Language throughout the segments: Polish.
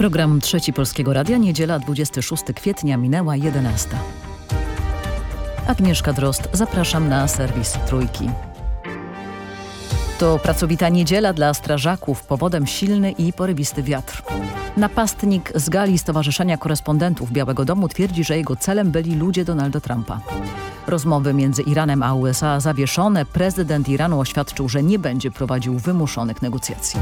Program Trzeci Polskiego Radia, niedziela 26 kwietnia, minęła 11. Agnieszka Drost, zapraszam na serwis Trójki. To pracowita niedziela dla strażaków, powodem silny i porybisty wiatr. Napastnik z gali Stowarzyszenia Korespondentów Białego Domu twierdzi, że jego celem byli ludzie Donalda Trumpa. Rozmowy między Iranem a USA zawieszone. Prezydent Iranu oświadczył, że nie będzie prowadził wymuszonych negocjacji.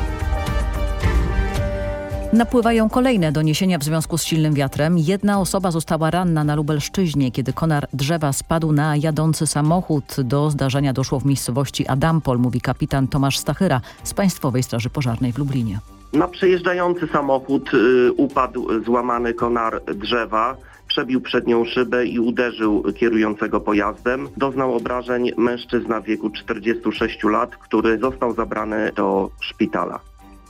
Napływają kolejne doniesienia w związku z silnym wiatrem. Jedna osoba została ranna na Lubelszczyźnie, kiedy konar drzewa spadł na jadący samochód. Do zdarzenia doszło w miejscowości Adampol, mówi kapitan Tomasz Stachyra z Państwowej Straży Pożarnej w Lublinie. Na przejeżdżający samochód y, upadł złamany konar drzewa. Przebił przednią szybę i uderzył kierującego pojazdem. Doznał obrażeń mężczyzna w wieku 46 lat, który został zabrany do szpitala.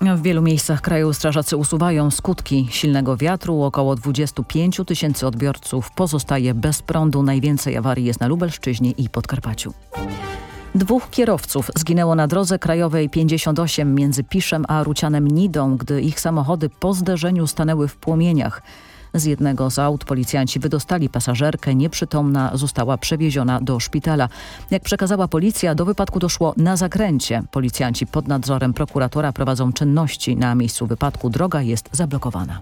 W wielu miejscach kraju strażacy usuwają skutki silnego wiatru. Około 25 tysięcy odbiorców pozostaje bez prądu. Najwięcej awarii jest na Lubelszczyźnie i Podkarpaciu. Dwóch kierowców zginęło na drodze krajowej 58 między Piszem a Rucianem Nidą, gdy ich samochody po zderzeniu stanęły w płomieniach. Z jednego z aut policjanci wydostali pasażerkę, nieprzytomna została przewieziona do szpitala. Jak przekazała policja, do wypadku doszło na zakręcie. Policjanci pod nadzorem prokuratora prowadzą czynności. Na miejscu wypadku droga jest zablokowana.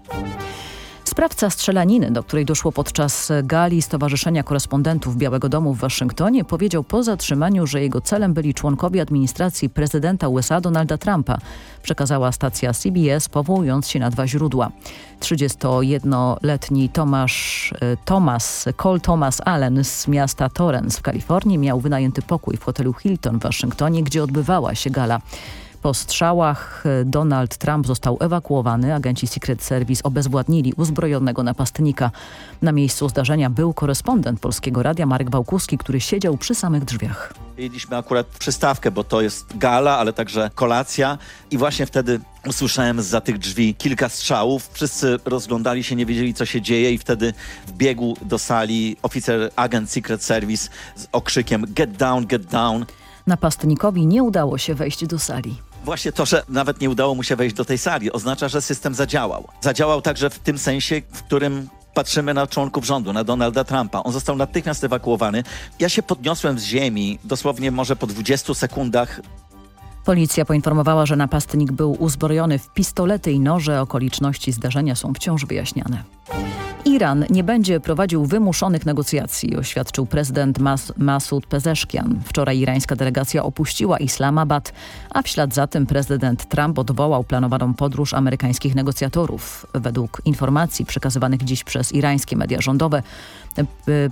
Sprawca strzelaniny, do której doszło podczas gali Stowarzyszenia Korespondentów Białego Domu w Waszyngtonie, powiedział po zatrzymaniu, że jego celem byli członkowie administracji prezydenta USA Donalda Trumpa, przekazała stacja CBS, powołując się na dwa źródła. 31-letni Tomasz, e, Thomas, Cole Thomas Allen z miasta Torrance w Kalifornii miał wynajęty pokój w hotelu Hilton w Waszyngtonie, gdzie odbywała się gala. Po strzałach e, Donald Trump został ewakuowany. Agenci Secret Service obezwładnili uzbrojonego napastnika. Na miejscu zdarzenia był korespondent Polskiego Radia Marek Bałkuski, który siedział przy samych drzwiach. Jedliśmy akurat przystawkę, bo to jest gala, ale także kolacja i właśnie wtedy usłyszałem za tych drzwi kilka strzałów. Wszyscy rozglądali się, nie wiedzieli co się dzieje i wtedy wbiegł do sali oficer agent Secret Service z okrzykiem get down, get down. Napastnikowi nie udało się wejść do sali. Właśnie to, że nawet nie udało mu się wejść do tej sali, oznacza, że system zadziałał. Zadziałał także w tym sensie, w którym patrzymy na członków rządu, na Donalda Trumpa. On został natychmiast ewakuowany. Ja się podniosłem z ziemi, dosłownie może po 20 sekundach Policja poinformowała, że napastnik był uzbrojony w pistolety i noże. Okoliczności zdarzenia są wciąż wyjaśniane. Iran nie będzie prowadził wymuszonych negocjacji, oświadczył prezydent Mas Masud Pezeszkian. Wczoraj irańska delegacja opuściła Islamabad, a w ślad za tym prezydent Trump odwołał planowaną podróż amerykańskich negocjatorów. Według informacji przekazywanych dziś przez irańskie media rządowe,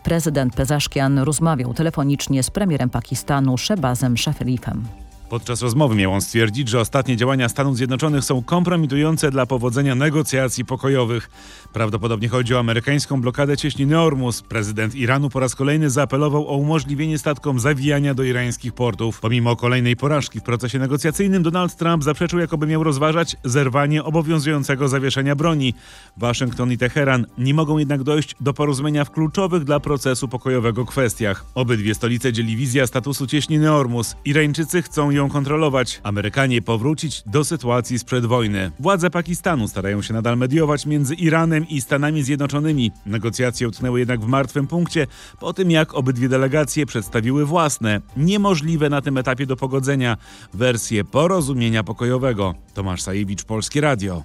prezydent Pezeszkian rozmawiał telefonicznie z premierem Pakistanu Shehbazem Sharifem. Podczas rozmowy miał on stwierdzić, że ostatnie działania Stanów Zjednoczonych są kompromitujące dla powodzenia negocjacji pokojowych. Prawdopodobnie chodzi o amerykańską blokadę cieśniny Ormus. Prezydent Iranu po raz kolejny zaapelował o umożliwienie statkom zawijania do irańskich portów. Pomimo kolejnej porażki w procesie negocjacyjnym Donald Trump zaprzeczył, jakoby miał rozważać zerwanie obowiązującego zawieszenia broni. Waszyngton i Teheran nie mogą jednak dojść do porozumienia w kluczowych dla procesu pokojowego kwestiach. Obydwie stolice dzieli wizja statusu cieśniny Ormus. Irańczycy chcą ją kontrolować. Amerykanie powrócić do sytuacji sprzed wojny. Władze Pakistanu starają się nadal mediować między Iranem i Stanami Zjednoczonymi. Negocjacje utknęły jednak w martwym punkcie po tym, jak obydwie delegacje przedstawiły własne, niemożliwe na tym etapie do pogodzenia, wersje porozumienia pokojowego. Tomasz Sajewicz, Polskie Radio.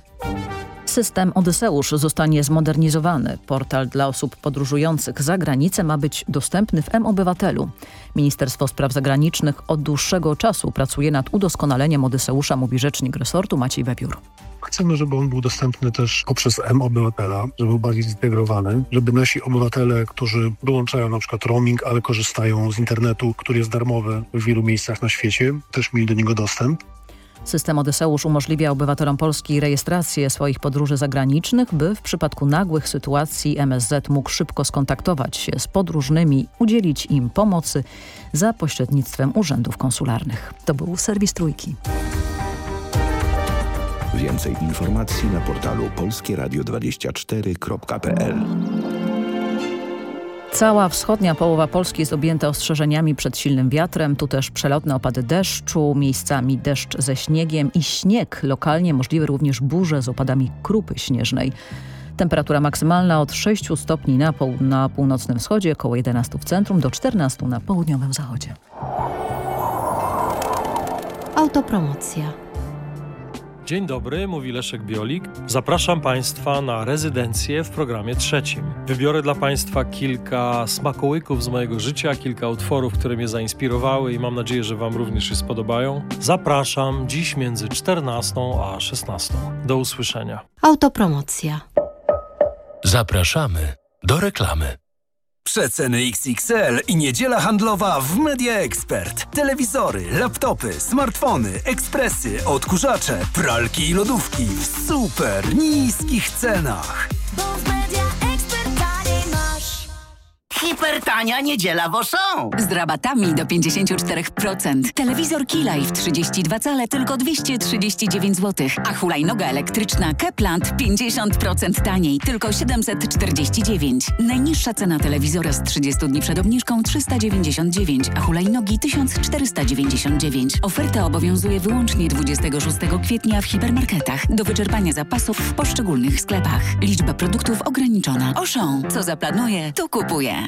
System Odyseusz zostanie zmodernizowany. Portal dla osób podróżujących za granicę ma być dostępny w M-Obywatelu. Ministerstwo Spraw Zagranicznych od dłuższego czasu pracuje nad udoskonaleniem Odyseusza, mówi rzecznik resortu Maciej Webiór. Chcemy, żeby on był dostępny też poprzez M-Obywatela, żeby był bardziej zintegrowany, żeby nasi obywatele, którzy wyłączają na przykład roaming, ale korzystają z internetu, który jest darmowy w wielu miejscach na świecie, też mieli do niego dostęp. System Odyseusz umożliwia obywatelom Polski rejestrację swoich podróży zagranicznych, by w przypadku nagłych sytuacji MSZ mógł szybko skontaktować się z podróżnymi, udzielić im pomocy za pośrednictwem urzędów konsularnych. To był serwis Trójki. Więcej informacji na portalu polskieradio24.pl Cała wschodnia połowa Polski jest objęta ostrzeżeniami przed silnym wiatrem. Tu też przelotne opady deszczu, miejscami deszcz ze śniegiem i śnieg. Lokalnie możliwe również burze z opadami krupy śnieżnej. Temperatura maksymalna od 6 stopni na, pół na północnym wschodzie, około 11 w centrum, do 14 na południowym zachodzie. Autopromocja. Dzień dobry, mówi Leszek Biolik. Zapraszam Państwa na rezydencję w programie trzecim. Wybiorę dla Państwa kilka smakołyków z mojego życia, kilka utworów, które mnie zainspirowały i mam nadzieję, że Wam również się spodobają. Zapraszam dziś między 14 a 16. Do usłyszenia. Autopromocja. Zapraszamy do reklamy. Przeceny XXL i niedziela handlowa w Media Expert. Telewizory, laptopy, smartfony, ekspresy, odkurzacze, pralki i lodówki w super niskich cenach. Hipertania niedziela w Auchan. Z rabatami do 54%. Telewizor Keylife 32 cale tylko 239 zł, a hulajnoga elektryczna Kepland 50% taniej, tylko 749. Najniższa cena telewizora z 30 dni przed obniżką 399, a hulajnogi 1499. Oferta obowiązuje wyłącznie 26 kwietnia w hipermarketach do wyczerpania zapasów w poszczególnych sklepach. Liczba produktów ograniczona. Auchan. Co zaplanuje, to kupuje.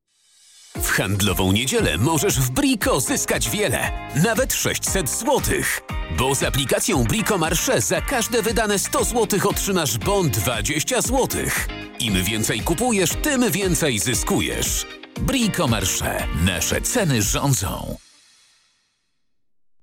W handlową niedzielę możesz w Brico zyskać wiele, nawet 600 zł. Bo z aplikacją Brico Marche za każde wydane 100 zł otrzymasz bon 20 zł. Im więcej kupujesz, tym więcej zyskujesz. Brico Marche. Nasze ceny rządzą.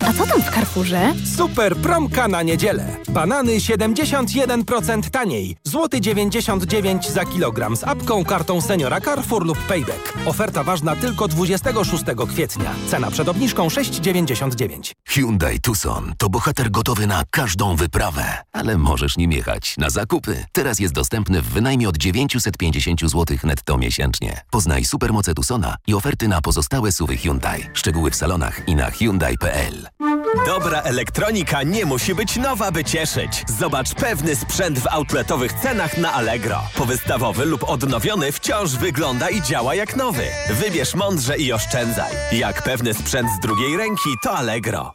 A co tam w Carrefourze? Super promka na niedzielę. Banany 71% taniej. Złoty 99 za kilogram z apką, kartą seniora Carrefour lub Payback. Oferta ważna tylko 26 kwietnia. Cena przed obniżką 6,99. Hyundai Tucson to bohater gotowy na każdą wyprawę. Ale możesz nim jechać na zakupy. Teraz jest dostępny w wynajmie od 950 zł netto miesięcznie. Poznaj supermoce Tucsona i oferty na pozostałe suwy Hyundai. Szczegóły w salonach i na Hyundai.pl. Dobra elektronika nie musi być nowa, by cieszyć. Zobacz pewny sprzęt w outletowych cenach na Allegro. Powystawowy lub odnowiony wciąż wygląda i działa jak nowy. Wybierz mądrze i oszczędzaj. Jak pewny sprzęt z drugiej ręki, to Allegro.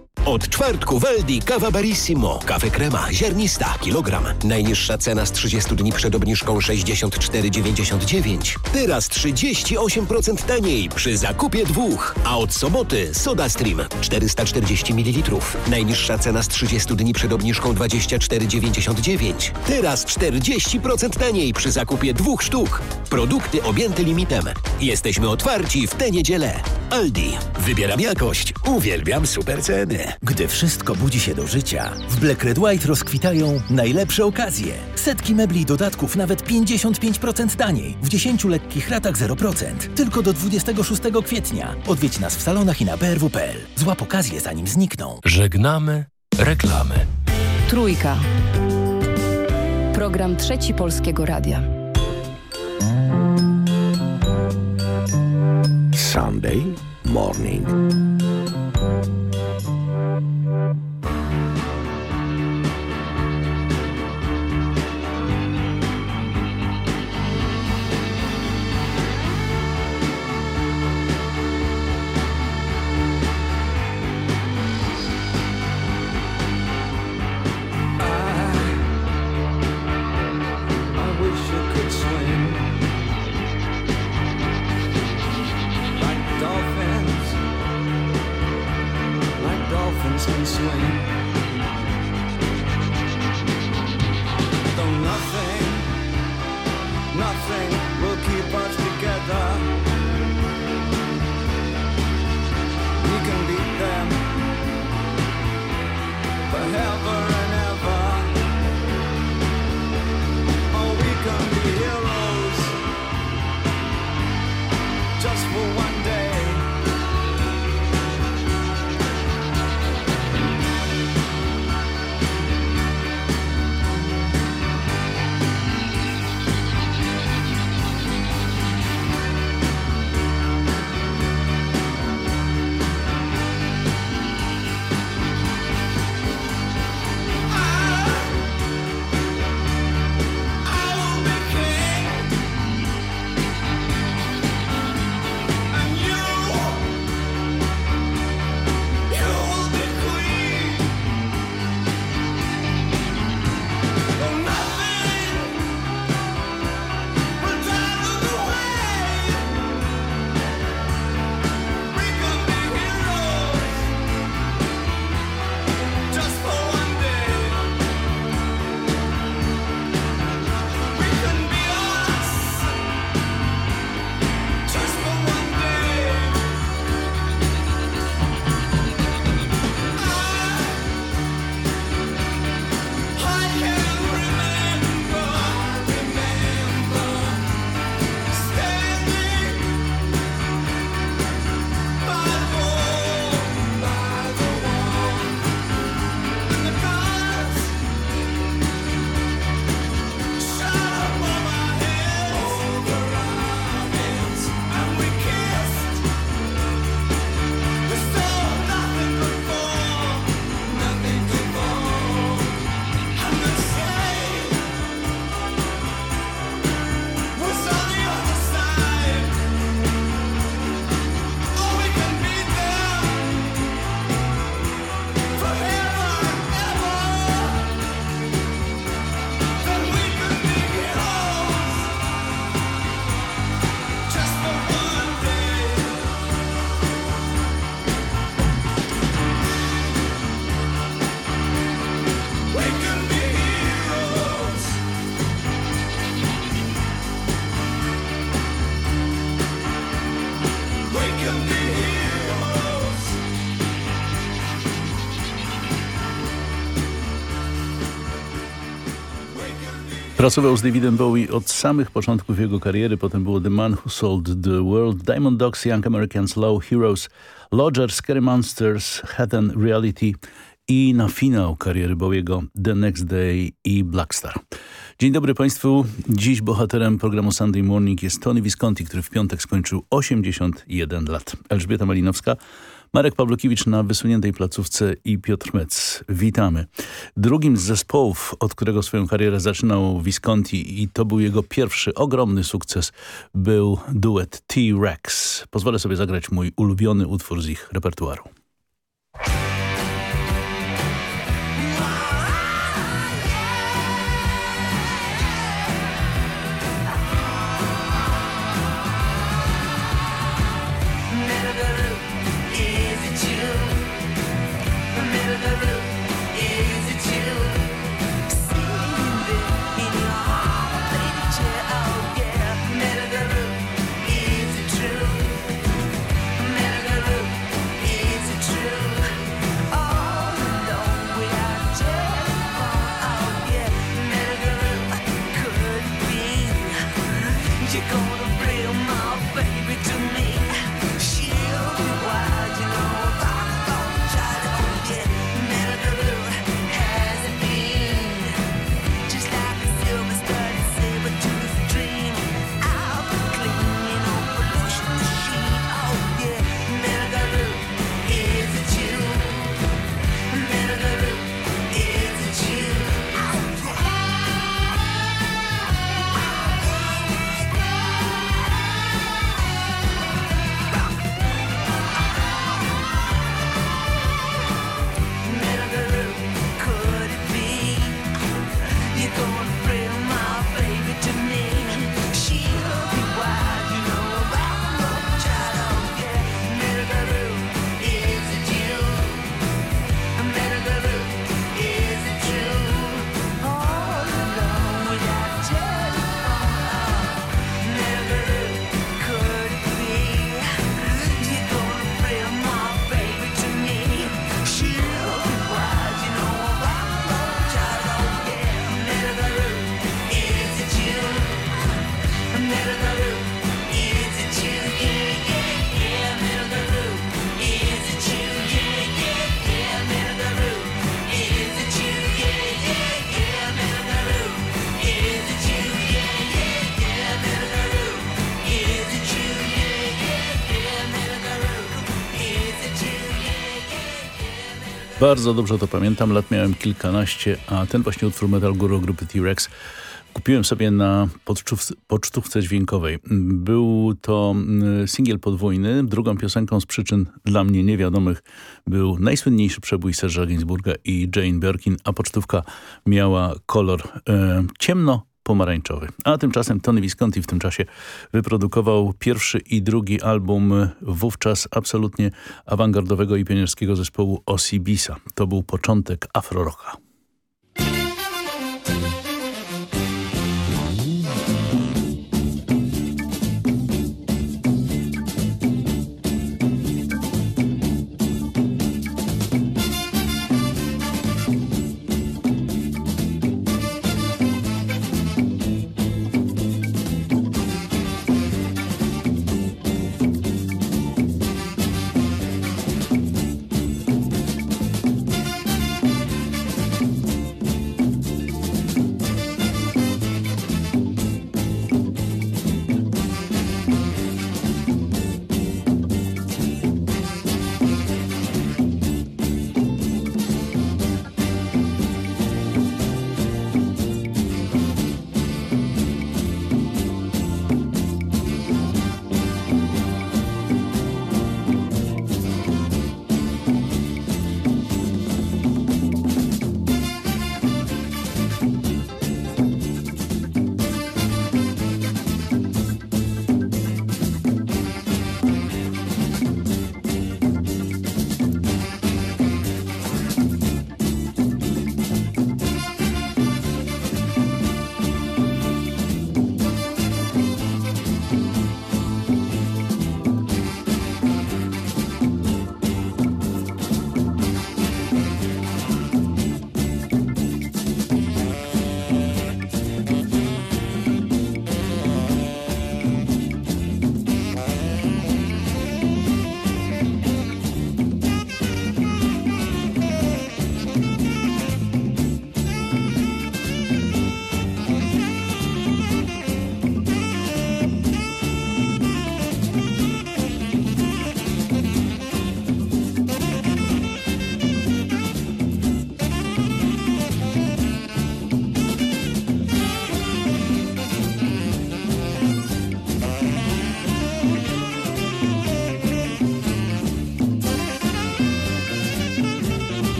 Od czwartku w Aldi kawa Barissimo. Kawy krema, ziarnista, kilogram. Najniższa cena z 30 dni przed obniżką 64,99. Teraz 38% taniej przy zakupie dwóch. A od soboty Soda Stream 440 ml. Najniższa cena z 30 dni przed obniżką 24,99. Teraz 40% taniej przy zakupie dwóch sztuk. Produkty objęte limitem. Jesteśmy otwarci w tę niedzielę. Aldi. Wybieram jakość. Uwielbiam super ceny. Gdy wszystko budzi się do życia, w Black Red White rozkwitają najlepsze okazje. Setki mebli i dodatków nawet 55% taniej. W 10 lekkich ratach 0%. Tylko do 26 kwietnia. Odwiedź nas w salonach i na brw.pl. Złap okazję zanim znikną. Żegnamy reklamy. Trójka. Program Trzeci Polskiego Radia. Sunday morning. Pracował z Davidem Bowie od samych początków jego kariery, potem było The Man Who Sold the World, Diamond Dogs, Young Americans, Low Heroes, Lodger, Scary Monsters, Heathen Reality i na finał kariery Bowiego The Next Day i Blackstar. Dzień dobry Państwu. Dziś bohaterem programu Sunday Morning jest Tony Visconti, który w piątek skończył 81 lat. Elżbieta Malinowska, Marek Pawlukiewicz na wysuniętej placówce i Piotr Metz. Witamy. Drugim z zespołów, od którego swoją karierę zaczynał Visconti i to był jego pierwszy ogromny sukces, był duet T-Rex. Pozwolę sobie zagrać mój ulubiony utwór z ich repertuaru. Bardzo dobrze to pamiętam, lat miałem kilkanaście, a ten właśnie utwór Metal Guru grupy T-Rex kupiłem sobie na pocztówce, dźwiękowej. Był to mm, singiel podwójny, drugą piosenką z przyczyn dla mnie niewiadomych był najsłynniejszy przebój Serge'a Gainsbourga i Jane Birkin, a pocztówka miała kolor e, ciemno pomarańczowy. A tymczasem Tony Visconti w tym czasie wyprodukował pierwszy i drugi album wówczas absolutnie awangardowego i pionierskiego zespołu Osibisa. To był początek afroroka.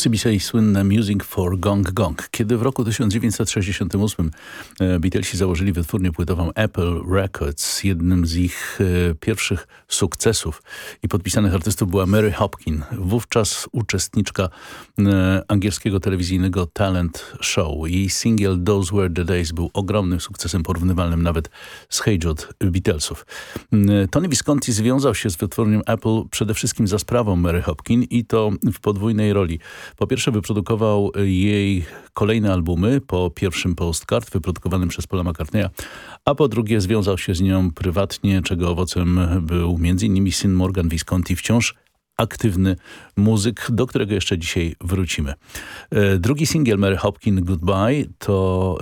OCBC słynne Music for Gong Gong. Kiedy w roku 1968 e, Beatlesi założyli wytwórnię płytową Apple Records, jednym z ich e, pierwszych sukcesów i podpisanych artystów była Mary Hopkin, wówczas uczestniczka e, angielskiego telewizyjnego talent show. Jej singiel Those Were The Days był ogromnym sukcesem, porównywalnym nawet z Hey Jude Beatlesów. Tony Visconti związał się z wytwórnią Apple przede wszystkim za sprawą Mary Hopkin i to w podwójnej roli. Po pierwsze wyprodukował jej kolejne albumy po pierwszym Postcard wyprodukowanym przez Paula McCartneya, a po drugie związał się z nią prywatnie, czego owocem był m.in. syn Morgan Visconti, wciąż aktywny muzyk, do którego jeszcze dzisiaj wrócimy. E, drugi singiel Mary Hopkin Goodbye to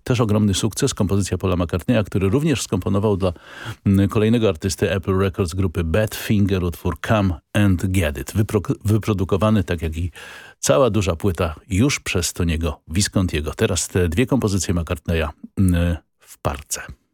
y, też ogromny sukces, kompozycja Paula McCartneya, który również skomponował dla kolejnego artysty Apple Records grupy Badfinger utwór Come and Get It, wypro wyprodukowany tak jak i cała duża płyta już przez Toniego Viscontiego. Teraz te dwie kompozycje McCartneya w parce.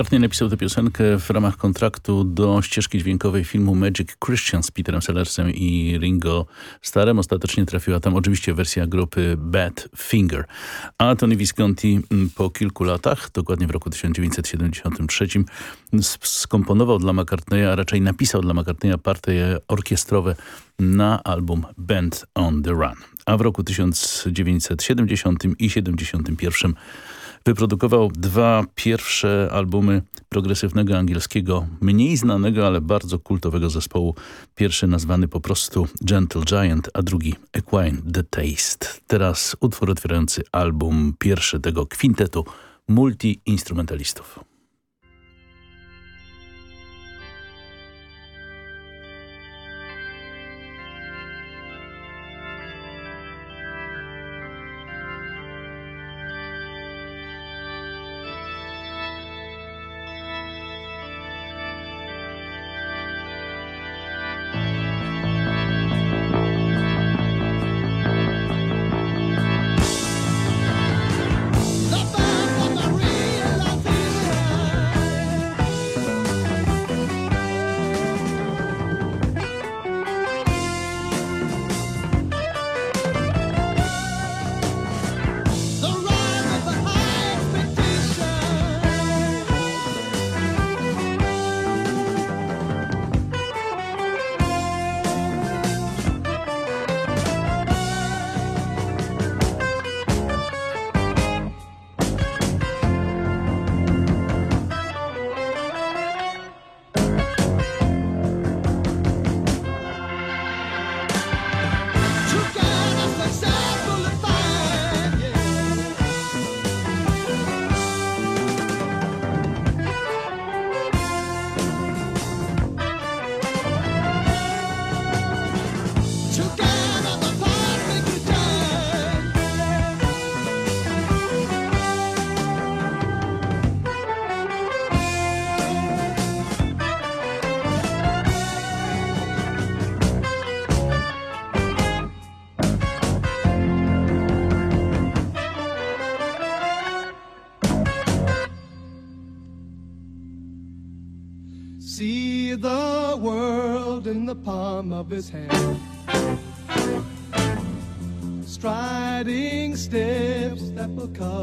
McCartney napisał tę piosenkę w ramach kontraktu do ścieżki dźwiękowej filmu Magic Christian z Peterem Sellersem i Ringo Starem. Ostatecznie trafiła tam oczywiście wersja grupy Bad Finger. A Tony Visconti mm, po kilku latach, dokładnie w roku 1973, skomponował dla McCartneya, a raczej napisał dla McCartneya partie orkiestrowe na album Band on the Run. A w roku 1970 i 71 Wyprodukował dwa pierwsze albumy progresywnego angielskiego, mniej znanego, ale bardzo kultowego zespołu. Pierwszy nazwany po prostu Gentle Giant, a drugi Equine The Taste. Teraz utwór otwierający album pierwszy tego kwintetu multi-instrumentalistów. Palm of his hand. Striding steps that will cover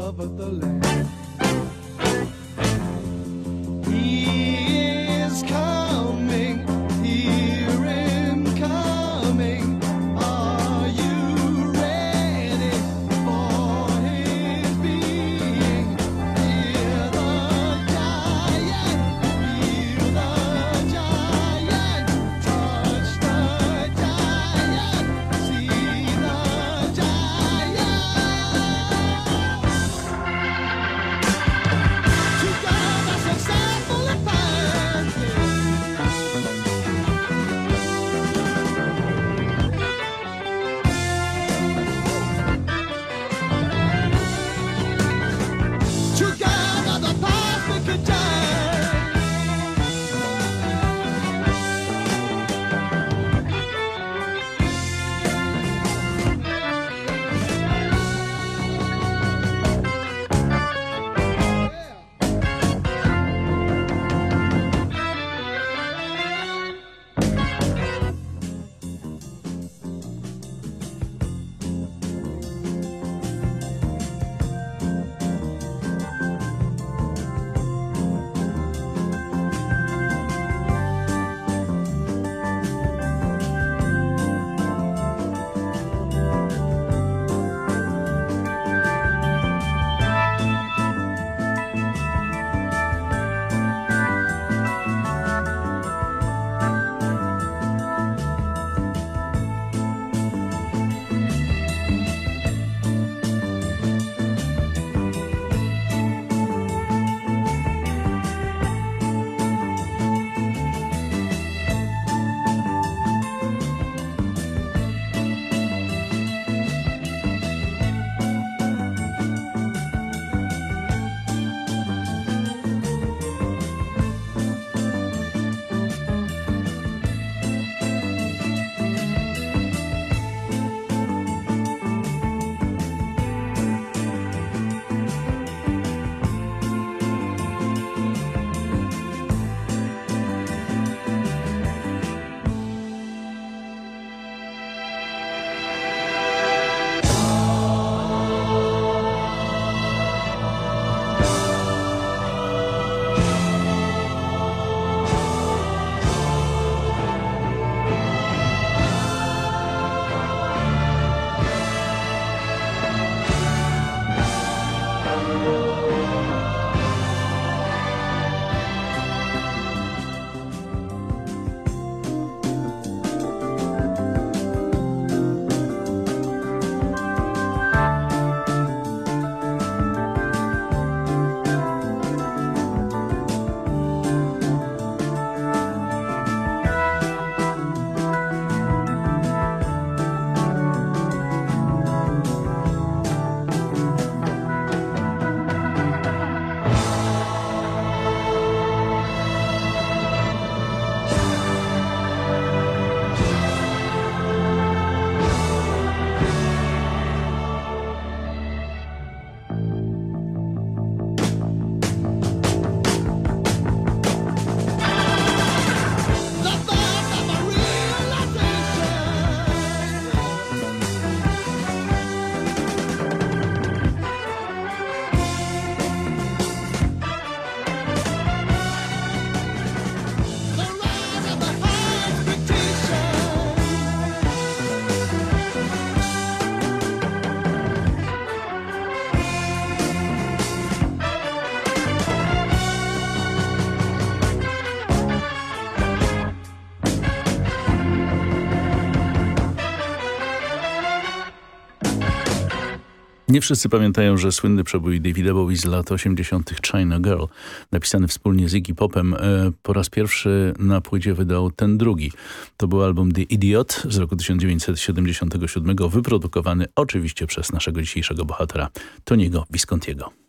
Nie wszyscy pamiętają, że słynny przebój Davida Bowie z lat 80. China Girl, napisany wspólnie z Iggy Popem, e, po raz pierwszy na płycie wydał ten drugi. To był album The Idiot z roku 1977, wyprodukowany oczywiście przez naszego dzisiejszego bohatera, Toniego Viscontiego.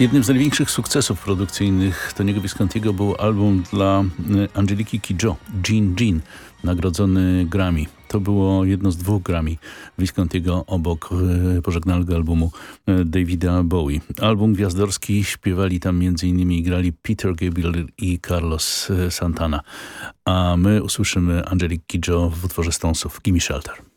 Jednym z największych sukcesów produkcyjnych Tony'ego Viscontiego był album dla e, Angeliki Kidjo, Jean Jean, nagrodzony Grammy. To było jedno z dwóch Grammy Viscontiego obok e, pożegnalnego albumu e, Davida Bowie. Album gwiazdorski śpiewali tam m.in. grali Peter Gabriel i Carlos Santana. A my usłyszymy Angelique Kidjo w utworze Stonesów Gimme Shelter.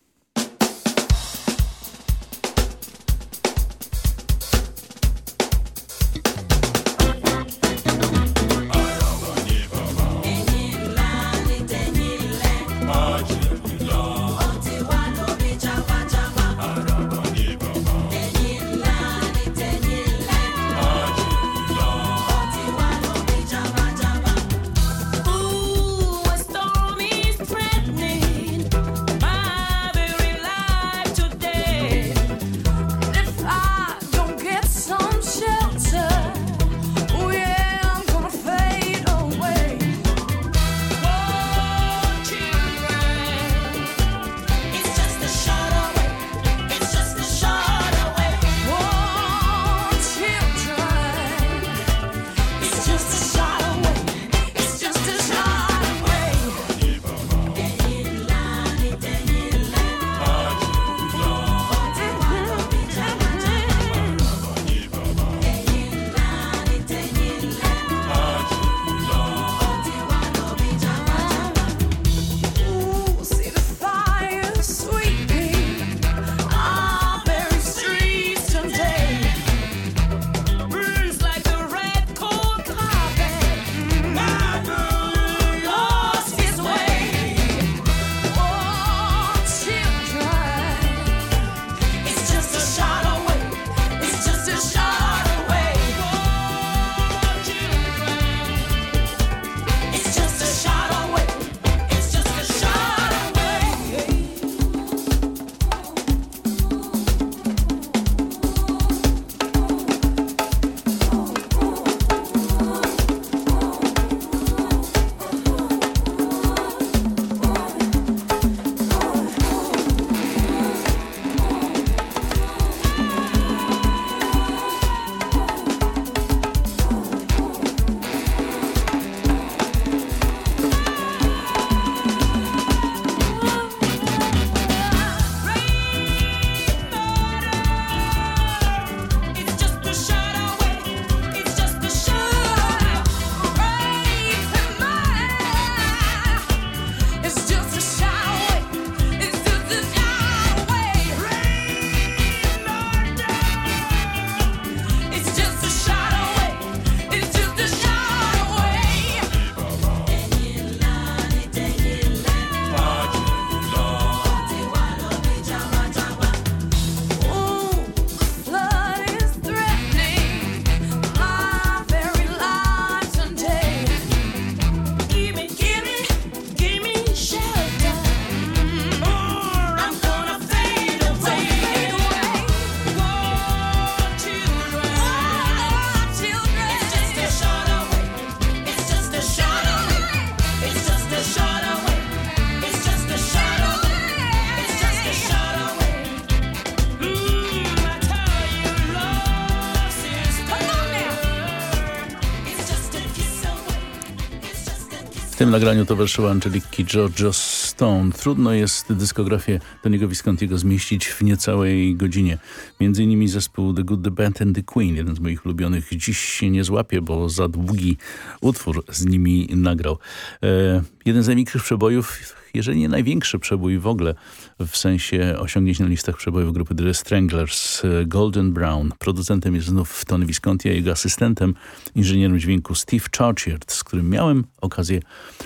Tym nagraniu towarzyszyła Angeliki Giorgio Stone. Trudno jest dyskografię Tony'ego Viscontiego zmieścić w niecałej godzinie. Między innymi zespół The Good, The and The Queen, jeden z moich ulubionych, dziś się nie złapie, bo za długi utwór z nimi nagrał. E, jeden z największych przebojów, jeżeli nie największy przebój w ogóle w sensie osiągnięć na listach przebojów grupy The Stranglers, Golden Brown. Producentem jest znów Tony Visconti, a jego asystentem, inżynierem dźwięku Steve Churchiard, z którym miałem okazję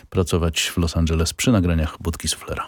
pracować w Los Angeles przy nagraniach Budki Suflera.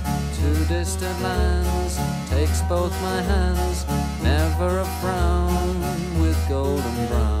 to distant lands takes both my hands never a frown with golden brown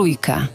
Trójka.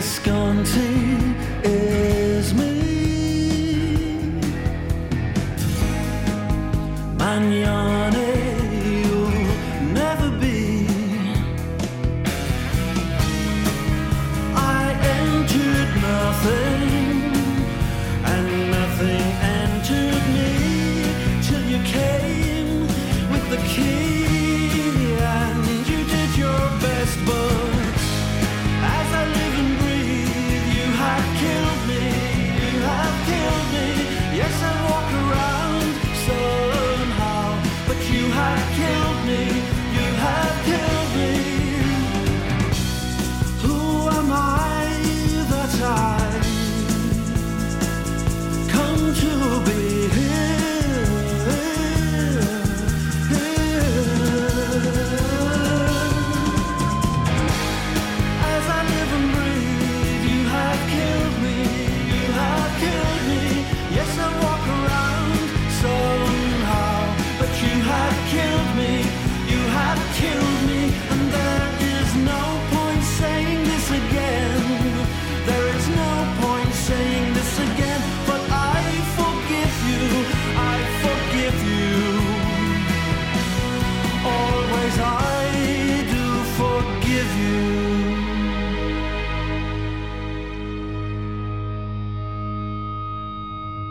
is gone too.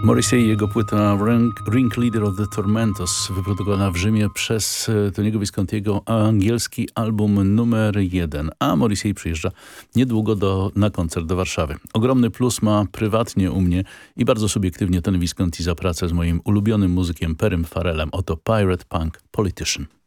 Morrissey i jego płyta Ring, Ring Leader of the Tormentos wyprodukowana w Rzymie przez e, Tony'ego Viscontiego angielski album numer jeden. A Morrissey przyjeżdża niedługo do, na koncert do Warszawy. Ogromny plus ma prywatnie u mnie i bardzo subiektywnie Tony Visconti za pracę z moim ulubionym muzykiem Perym Farelem. Oto Pirate Punk Politician.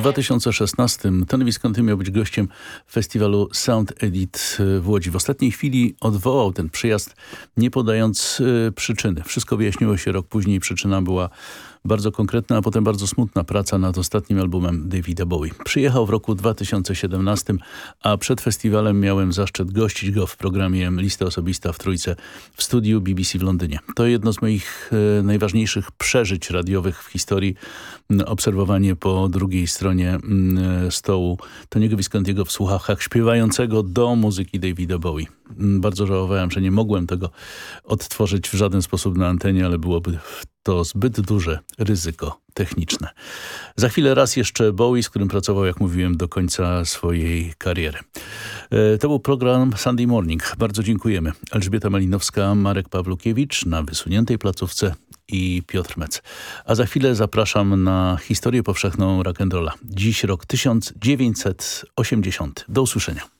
2016 Tony Visconti miał być gościem festiwalu Sound Edit w Łodzi. W ostatniej chwili odwołał ten przyjazd, nie podając y, przyczyny. Wszystko wyjaśniło się rok później. Przyczyna była bardzo konkretna, a potem bardzo smutna praca nad ostatnim albumem Davida Bowie. Przyjechał w roku 2017, a przed festiwalem miałem zaszczyt gościć go w programie Lista Osobista w Trójce w studiu BBC w Londynie. To jedno z moich e, najważniejszych przeżyć radiowych w historii. Obserwowanie po drugiej stronie e, stołu Toniego Viscontiego w słuchawkach śpiewającego do muzyki Davida Bowie. Bardzo żałowałem, że nie mogłem tego odtworzyć w żaden sposób na antenie, ale byłoby to zbyt duże ryzyko techniczne. Za chwilę raz jeszcze Bowie, z którym pracował, jak mówiłem, do końca swojej kariery. E, to był program Sunday Morning. Bardzo dziękujemy. Elżbieta Malinowska, Marek Pawlukiewicz na wysuniętej placówce i Piotr Mec. A za chwilę zapraszam na historię powszechną rock'n'rolla. Dziś rok 1980. Do usłyszenia.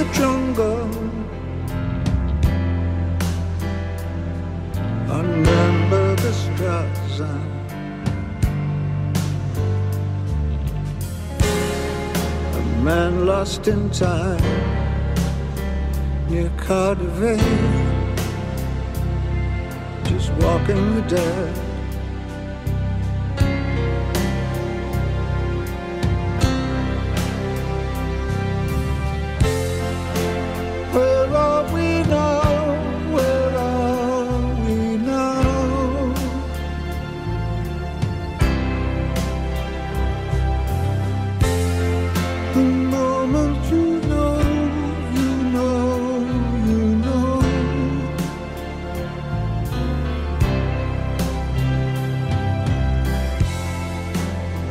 The jungle. Remember the Straza. A man lost in time near Cardiff, just walking the dead.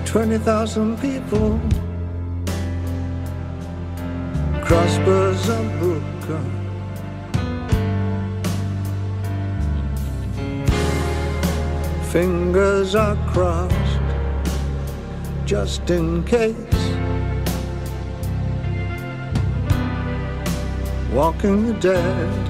20,000 people. Crossbows are broken. Fingers are crossed just in case. Walking the dead.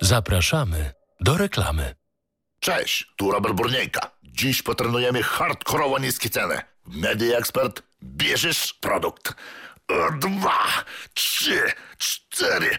Zapraszamy do reklamy. Cześć, tu Robert Burniejka. Dziś potrenujemy hardkorowo niskie ceny. Media Expert, bierzesz produkt. Dwa, trzy, cztery,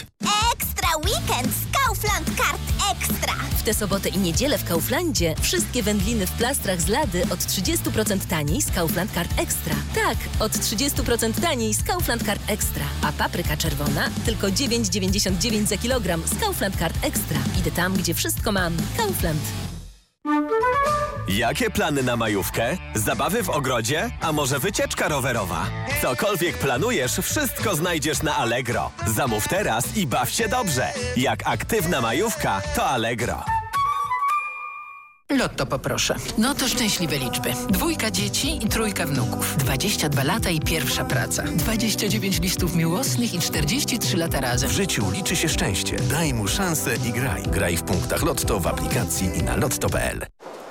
Ekstra weekend z Kaufland Kart Ekstra. W tę sobotę i niedzielę w Kauflandzie wszystkie wędliny w plastrach z lady od 30% taniej z Kaufland Kart Extra. Tak, od 30% taniej z Kaufland Kart Extra. A papryka czerwona tylko 9,99 za kilogram z Kaufland Kart Extra. Idę tam, gdzie wszystko mam. Kaufland. Jakie plany na majówkę? Zabawy w ogrodzie? A może wycieczka rowerowa? Cokolwiek planujesz, wszystko znajdziesz na Allegro. Zamów teraz i baw się dobrze. Jak aktywna majówka, to Allegro. Lotto poproszę. No to szczęśliwe liczby. Dwójka dzieci i trójka wnuków. 22 lata i pierwsza praca. 29 listów miłosnych i 43 lata razem. W życiu liczy się szczęście. Daj mu szansę i graj. Graj w punktach Lotto w aplikacji i na lotto.pl.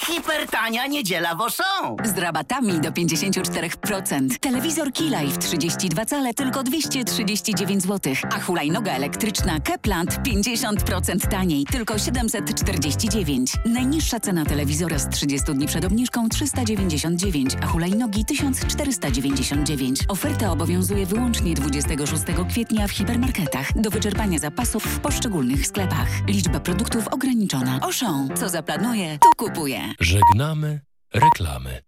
Hipertania niedziela w Auchan. Z rabatami do 54%. Telewizor Keylife 32 cale tylko 239 zł. A hulajnoga elektryczna Keplant 50% taniej, tylko 749. Najniższa cena telewizora z 30 dni przed obniżką 399, a hulajnogi 1499. Oferta obowiązuje wyłącznie 26 kwietnia w hipermarketach. Do wyczerpania zapasów w poszczególnych sklepach. Liczba produktów ograniczona. Auchan. Co zaplanuje, to kupuje. Żegnamy reklamy.